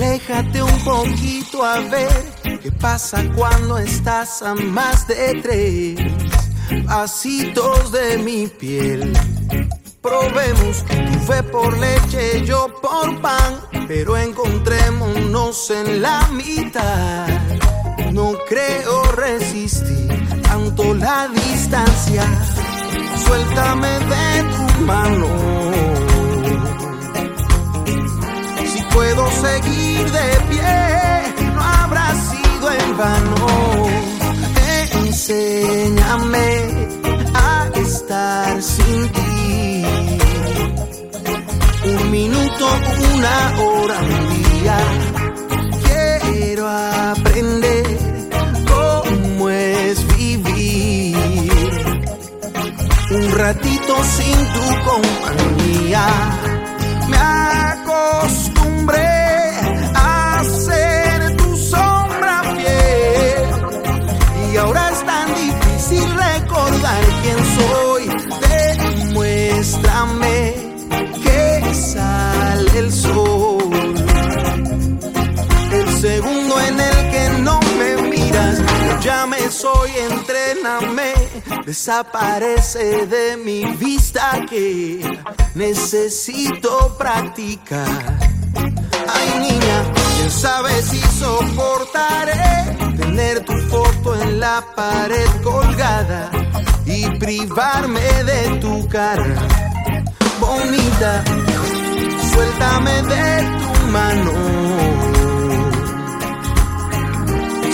Vente un poquito a ver qué pasa cuando estás a más de tres pasitos de mi piel. Probemos tu fe por leche, yo por pan, pero encontrémonos en la mitad. No creo resistir tanto la distancia. Suéltame de tu mano. Puedo seguir de pie, no habrá sido en vano. Enséñame a estar sin ti. Un minuto, una hora, un día. Quiero aprender cómo es vivir. Un ratito sin tu compañía. Ahora es tan difícil recordar quién soy. Demuéstrame que sale el sol. El segundo en el que no me miras, ya me soy, entréname. Desaparece de mi vista que necesito practicar. Ay niña, quién sabe si soportaré tener tu la pared colgada y privarme de tu cara bonita. Suéltame de tu mano.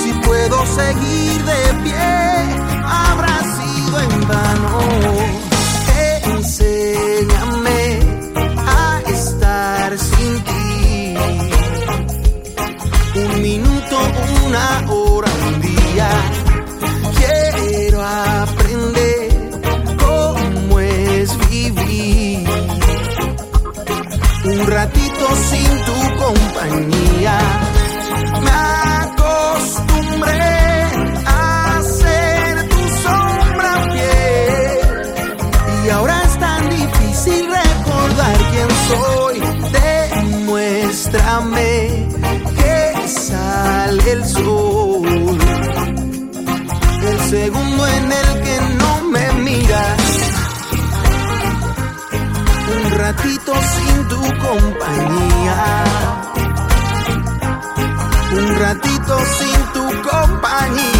Si puedo seguir de pie, habrá sido en vano. Difícil recordar quién soy. Demuéstrame que sale el sol. El segundo en el que no me miras. Un ratito sin tu compañía. Un ratito sin tu compañía.